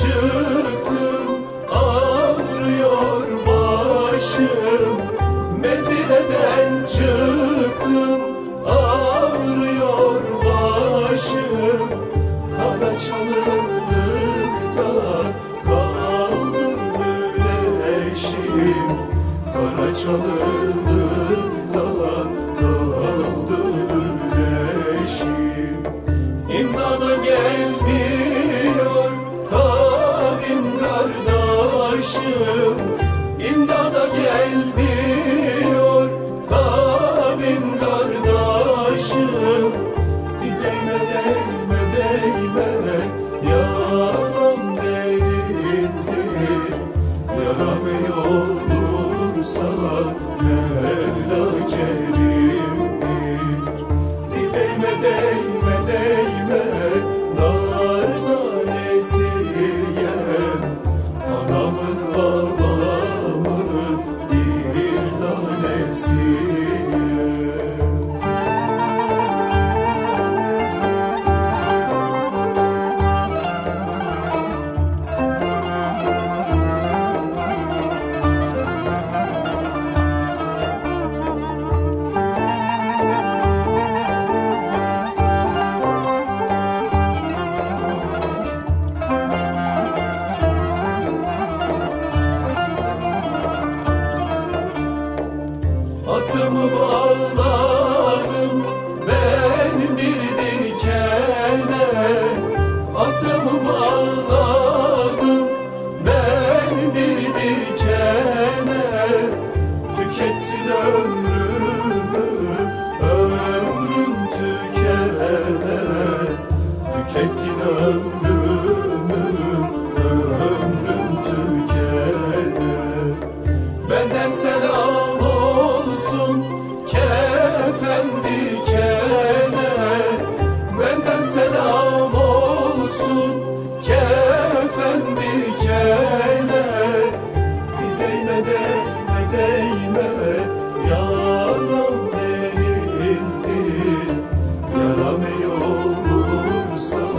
çıktım ağrıyor başım. Mezireden çıktım ağrıyor başım. Kara çalılıkta kaldım güneşim. Kara kardeşim İmdada gelmiyor. Kavim kardeşim Bir değme değme değme. Yaram derindir Yaram iyi olursa Mevla kerimdir so